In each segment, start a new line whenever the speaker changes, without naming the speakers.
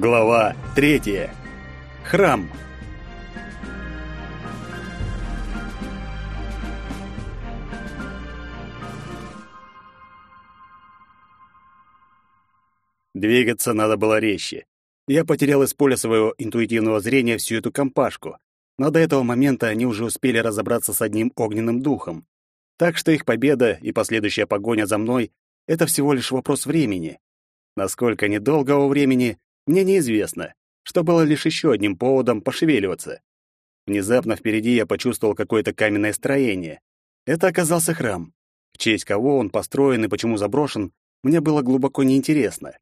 Глава третья. Храм. Двигаться надо было резче. Я потерял из поля своего интуитивного зрения всю эту компашку, но до этого момента они уже успели разобраться с одним огненным духом. Так что их победа и последующая погоня за мной — это всего лишь вопрос времени. Насколько недолгого времени, мне неизвестно, что было лишь еще одним поводом пошевеливаться. Внезапно впереди я почувствовал какое-то каменное строение. Это оказался храм. В честь кого он построен и почему заброшен, мне было глубоко неинтересно.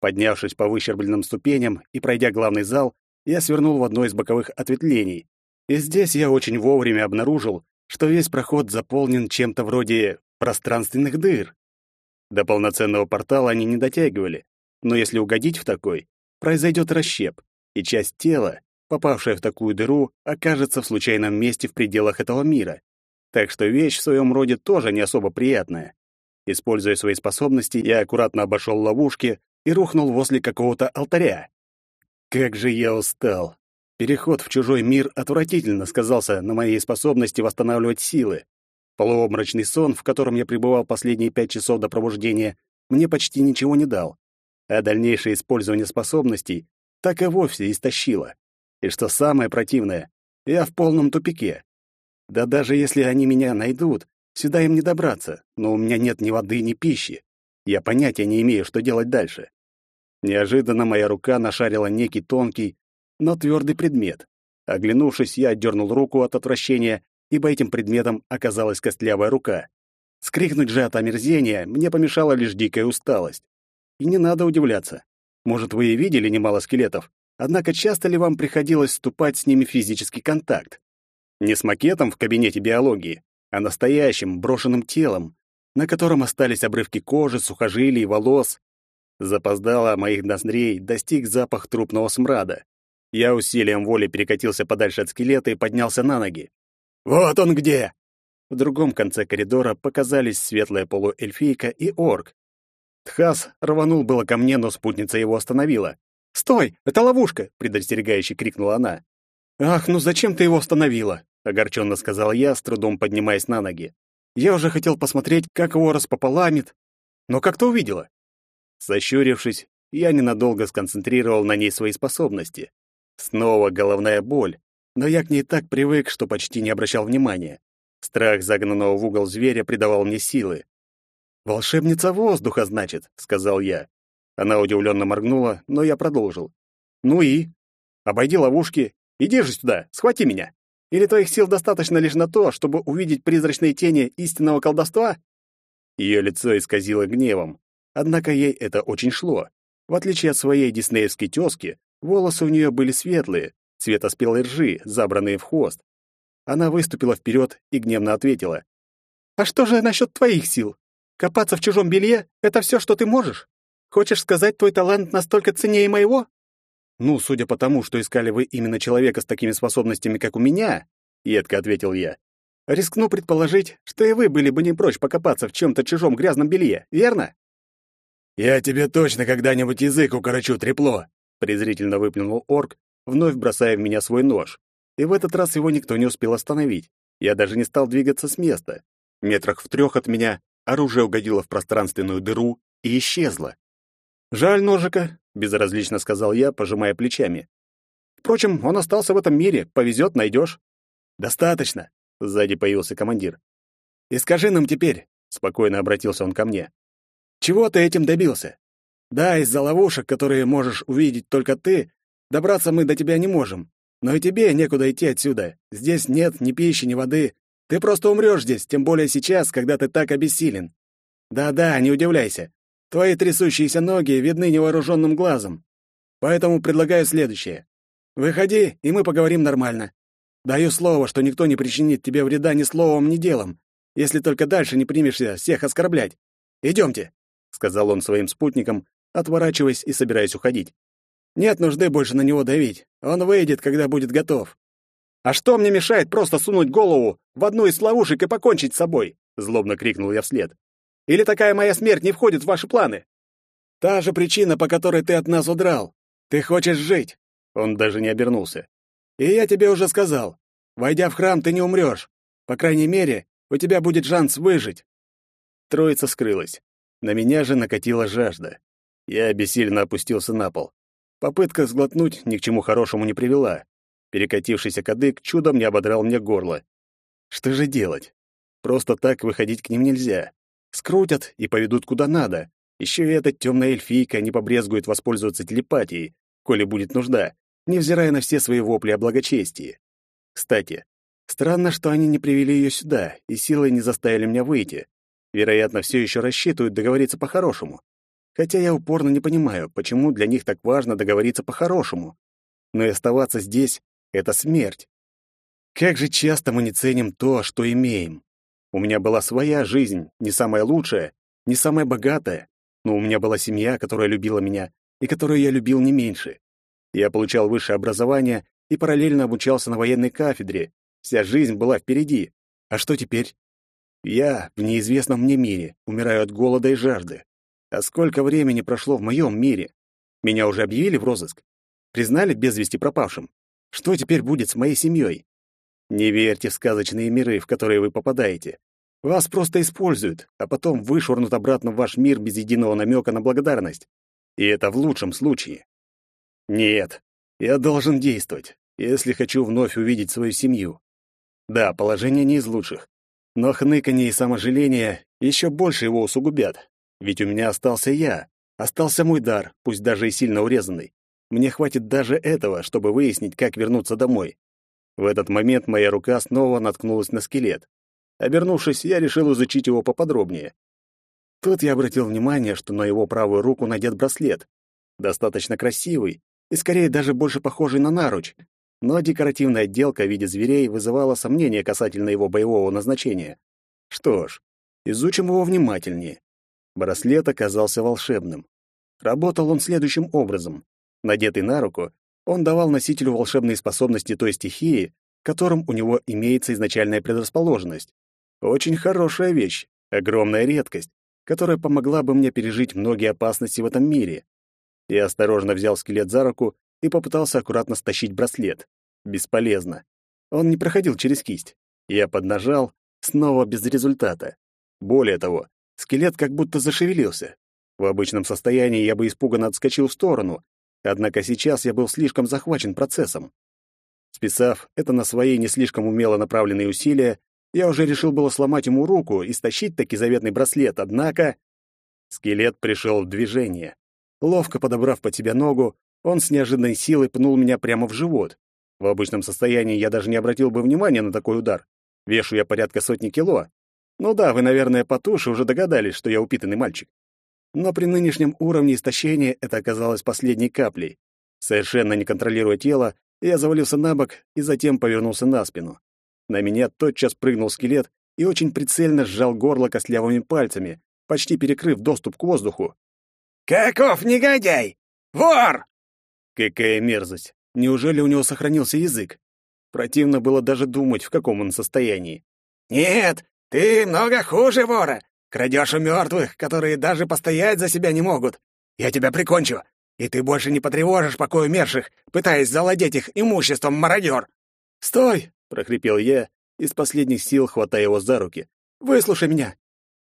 Поднявшись по выщербленным ступеням и пройдя главный зал, я свернул в одно из боковых ответвлений. И здесь я очень вовремя обнаружил, что весь проход заполнен чем-то вроде пространственных дыр. До полноценного портала они не дотягивали, но если угодить в такой, произойдет расщеп, и часть тела, попавшая в такую дыру, окажется в случайном месте в пределах этого мира. Так что вещь в своем роде тоже не особо приятная. Используя свои способности, я аккуратно обошел ловушки и рухнул возле какого-то алтаря. Как же я устал. Переход в чужой мир отвратительно сказался на моей способности восстанавливать силы. Полуобморочный сон, в котором я пребывал последние пять часов до пробуждения, мне почти ничего не дал а дальнейшее использование способностей так и вовсе истощило. И что самое противное, я в полном тупике. Да даже если они меня найдут, сюда им не добраться, но у меня нет ни воды, ни пищи. Я понятия не имею, что делать дальше. Неожиданно моя рука нашарила некий тонкий, но твердый предмет. Оглянувшись, я отдернул руку от отвращения, ибо этим предметом оказалась костлявая рука. Скрикнуть же от омерзения мне помешала лишь дикая усталость. И не надо удивляться. Может, вы и видели немало скелетов, однако часто ли вам приходилось вступать с ними в физический контакт? Не с макетом в кабинете биологии, а настоящим брошенным телом, на котором остались обрывки кожи, сухожилий, волос. Запоздало моих ноздрей достиг запах трупного смрада. Я усилием воли перекатился подальше от скелета и поднялся на ноги. «Вот он где!» В другом конце коридора показались светлая полуэльфийка и орк, Тхас рванул было ко мне, но спутница его остановила. «Стой! Это ловушка!» — предостерегающе крикнула она. «Ах, ну зачем ты его остановила?» — огорченно сказал я, с трудом поднимаясь на ноги. «Я уже хотел посмотреть, как его распополамит. Но как ты увидела?» Сощурившись, я ненадолго сконцентрировал на ней свои способности. Снова головная боль, но я к ней так привык, что почти не обращал внимания. Страх загнанного в угол зверя придавал мне силы. «Волшебница воздуха, значит», — сказал я. Она удивленно моргнула, но я продолжил. «Ну и? Обойди ловушки. Иди же сюда, схвати меня. Или твоих сил достаточно лишь на то, чтобы увидеть призрачные тени истинного колдовства?» Ее лицо исказило гневом. Однако ей это очень шло. В отличие от своей диснеевской тёзки, волосы у нее были светлые, цвета спелой ржи, забранные в хвост. Она выступила вперед и гневно ответила. «А что же насчет твоих сил? Копаться в чужом белье — это все, что ты можешь? Хочешь сказать, твой талант настолько ценнее моего? Ну, судя по тому, что искали вы именно человека с такими способностями, как у меня, едко ответил я. Рискну предположить, что и вы были бы не прочь покопаться в чем-то чужом грязном белье, верно? Я тебе точно когда-нибудь язык укорочу, трепло, презрительно выплюнул орк, вновь бросая в меня свой нож. И в этот раз его никто не успел остановить. Я даже не стал двигаться с места. Метрах в трех от меня Оружие угодило в пространственную дыру и исчезло. «Жаль ножика», — безразлично сказал я, пожимая плечами. «Впрочем, он остался в этом мире. Повезет, найдешь». «Достаточно», — сзади появился командир. «И скажи нам теперь», — спокойно обратился он ко мне, «чего ты этим добился? Да, из-за ловушек, которые можешь увидеть только ты, добраться мы до тебя не можем. Но и тебе некуда идти отсюда. Здесь нет ни пищи, ни воды. Ты просто умрешь здесь, тем более сейчас, когда ты так обессилен. Да-да, не удивляйся. Твои трясущиеся ноги видны невооруженным глазом. Поэтому предлагаю следующее. Выходи, и мы поговорим нормально. Даю слово, что никто не причинит тебе вреда ни словом, ни делом, если только дальше не примешься всех оскорблять. Идемте, сказал он своим спутникам, отворачиваясь и собираясь уходить. Нет нужды больше на него давить. Он выйдет, когда будет готов. «А что мне мешает просто сунуть голову в одну из ловушек и покончить с собой?» — злобно крикнул я вслед. «Или такая моя смерть не входит в ваши планы?» «Та же причина, по которой ты от нас удрал. Ты хочешь жить?» Он даже не обернулся. «И я тебе уже сказал, войдя в храм, ты не умрешь. По крайней мере, у тебя будет шанс выжить». Троица скрылась. На меня же накатила жажда. Я бессильно опустился на пол. Попытка сглотнуть ни к чему хорошему не привела. Перекатившийся кадык чудом не ободрал мне горло. Что же делать? Просто так выходить к ним нельзя. Скрутят и поведут куда надо. Еще и эта темная эльфийка не побрезгует воспользоваться телепатией, коли будет нужда, невзирая на все свои вопли о благочестии. Кстати, странно, что они не привели ее сюда и силой не заставили меня выйти. Вероятно, все еще рассчитывают договориться по-хорошему. Хотя я упорно не понимаю, почему для них так важно договориться по-хорошему. Но и оставаться здесь — это смерть. Как же часто мы не ценим то, что имеем. У меня была своя жизнь, не самая лучшая, не самая богатая, но у меня была семья, которая любила меня и которую я любил не меньше. Я получал высшее образование и параллельно обучался на военной кафедре. Вся жизнь была впереди. А что теперь? Я в неизвестном мне мире, умираю от голода и жажды. А сколько времени прошло в моем мире? Меня уже объявили в розыск? Признали без вести пропавшим? Что теперь будет с моей семьей? Не верьте в сказочные миры, в которые вы попадаете. Вас просто используют, а потом вышвырнут обратно в ваш мир без единого намека на благодарность. И это в лучшем случае. Нет, я должен действовать, если хочу вновь увидеть свою семью. Да, положение не из лучших. Но хныканье и саможаление еще больше его усугубят. Ведь у меня остался я, остался мой дар, пусть даже и сильно урезанный. Мне хватит даже этого, чтобы выяснить, как вернуться домой. В этот момент моя рука снова наткнулась на скелет. Обернувшись, я решил изучить его поподробнее. Тут я обратил внимание, что на его правую руку надет браслет. Достаточно красивый и, скорее, даже больше похожий на наруч, но декоративная отделка в виде зверей вызывала сомнения касательно его боевого назначения. Что ж, изучим его внимательнее. Браслет оказался волшебным. Работал он следующим образом. Надетый на руку, он давал носителю волшебные способности той стихии, которым у него имеется изначальная предрасположенность. Очень хорошая вещь, огромная редкость, которая помогла бы мне пережить многие опасности в этом мире. Я осторожно взял скелет за руку и попытался аккуратно стащить браслет. Бесполезно. Он не проходил через кисть. Я поднажал, снова без результата. Более того, скелет как будто зашевелился. В обычном состоянии я бы испуганно отскочил в сторону, однако сейчас я был слишком захвачен процессом. Списав это на свои не слишком умело направленные усилия, я уже решил было сломать ему руку и стащить таки заветный браслет, однако... Скелет пришел в движение. Ловко подобрав под себя ногу, он с неожиданной силой пнул меня прямо в живот. В обычном состоянии я даже не обратил бы внимания на такой удар. Вешу я порядка сотни кило. Ну да, вы, наверное, по туше уже догадались, что я упитанный мальчик. Но при нынешнем уровне истощения это оказалось последней каплей. Совершенно не контролируя тело, я завалился на бок и затем повернулся на спину. На меня тотчас прыгнул скелет и очень прицельно сжал горло костлявыми пальцами, почти перекрыв доступ к воздуху.
«Каков негодяй! Вор!»
Какая мерзость! Неужели у него сохранился язык? Противно было даже думать, в каком он состоянии.
«Нет, ты много хуже вора. Крадешь у мертвых, которые даже постоять за себя не могут. Я тебя прикончу, и ты больше не потревожишь покой умерших, пытаясь завладеть их имуществом, мародер!»
«Стой!» — прохрипел я, из последних сил хватая его за руки. «Выслушай меня!»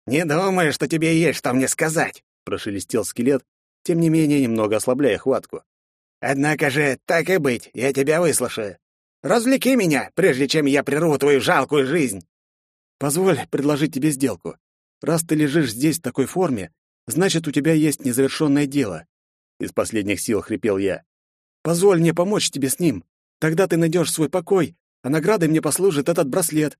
«Не думаю, что тебе есть что мне сказать!»
— прошелестел скелет, тем не менее немного ослабляя хватку.
Однако же, так и быть, я тебя выслушаю. Развлеки меня, прежде чем я прерву твою жалкую жизнь.
Позволь предложить тебе сделку. Раз ты лежишь здесь в такой форме, значит, у тебя есть незавершенное дело. Из последних сил хрипел я. Позволь мне помочь тебе с ним. Тогда ты найдешь свой покой, а наградой мне послужит этот браслет.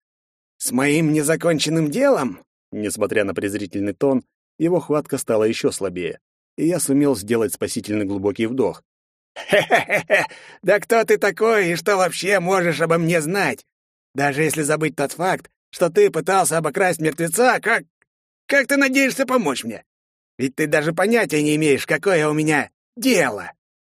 С моим незаконченным делом?
Несмотря на презрительный тон, его хватка стала еще слабее, и я сумел сделать спасительный глубокий вдох.
«Хе-хе-хе! Да кто ты такой и что вообще можешь обо мне знать? Даже если забыть тот факт, что ты пытался обокрасть мертвеца, как... Как ты надеешься помочь мне? Ведь ты даже понятия не имеешь, какое у меня дело!»